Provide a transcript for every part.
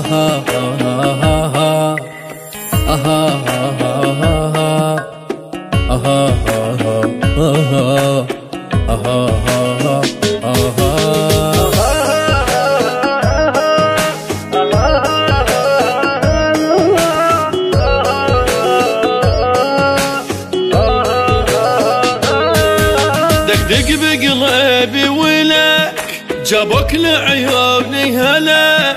آها دق بقلبي ولك جابوك لعيوني هلا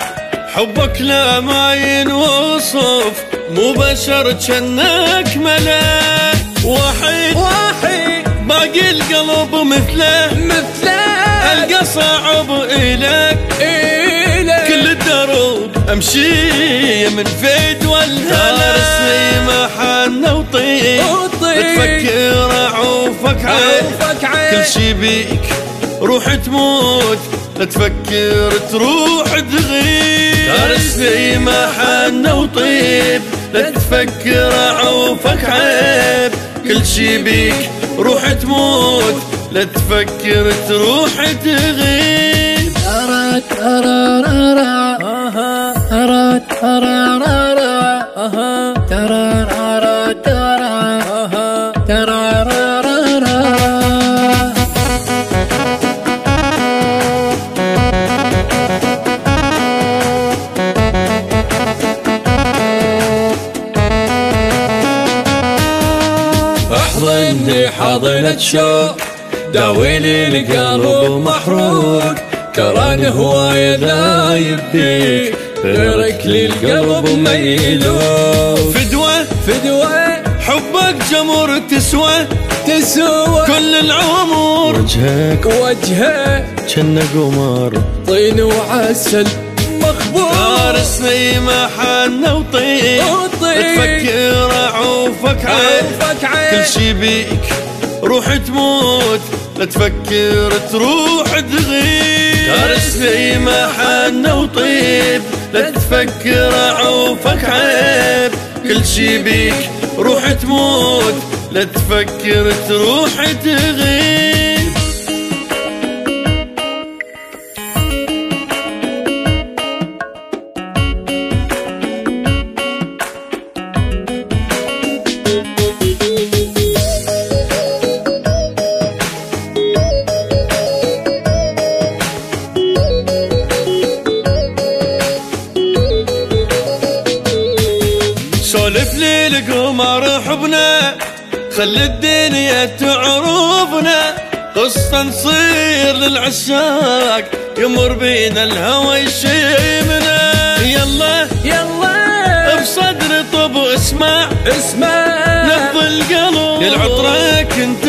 حبك لا ما ينوصف مو بشر جنك ملك. واحد واحد. باقي القلب مثله. مثله. ألقى صعب الك إلك كل الدروب أمشي من فيد والهلا. رسمي محن وطيب. تفكر أعوفك عين. عوفك عين. كل شي بيك روح تموت لا تفكر تروح تغيب. ترسلي محن وطيب لا تفكر اعوفك عيب. كل شي بيك روح تموت لا تفكر تروح تغيب. ترى ترى را را ترى احضني حضنة شوق. داوي لي القلب محروق. تراني هواية لا يبديك. غيرك للقلب ما يلوك فدوة فدوة حبك جمر تسوى. تسوى. كل العمر. وجهك وجهه. كنا قمر. طين وعسل مخبوط. فارسني محن وطيب وطيب. تفكر اعوفك عين عوفك عين. كل شي بيك روح تموت. لا تفكر تروح تغيب. فارسني محن وطيب. لا تفكر اعوفك عيب. كل شي بيك روح تموت. لا تفكر تروح تغيب. خلي الدنيا تعرفنا قصة نصير للعشاق. يمر بينا الهوى يشيمنا. يلا يلا. بصدر طب اسمع اسمع. نبض القلب. للعطرك انت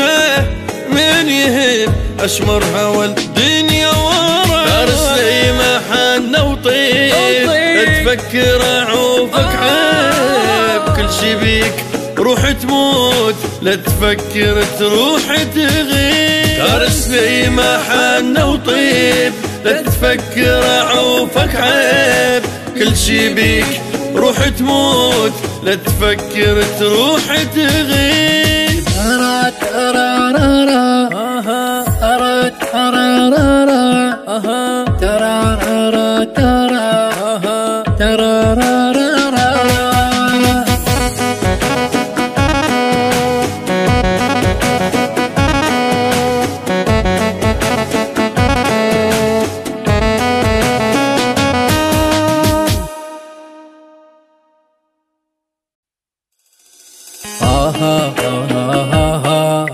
من يهب أشمر هوى الدنيا ورا. فارسي محن وطيب. وطيب. تفكر أعوفك عيب. كل شي بيك روح تموت لا تفكر تروح تغيب. فارسي محن وطيب لا تفكر اعوفك عيب. كل شي بيك روح تموت لا تفكر تروح تغيب. ha ha ha ha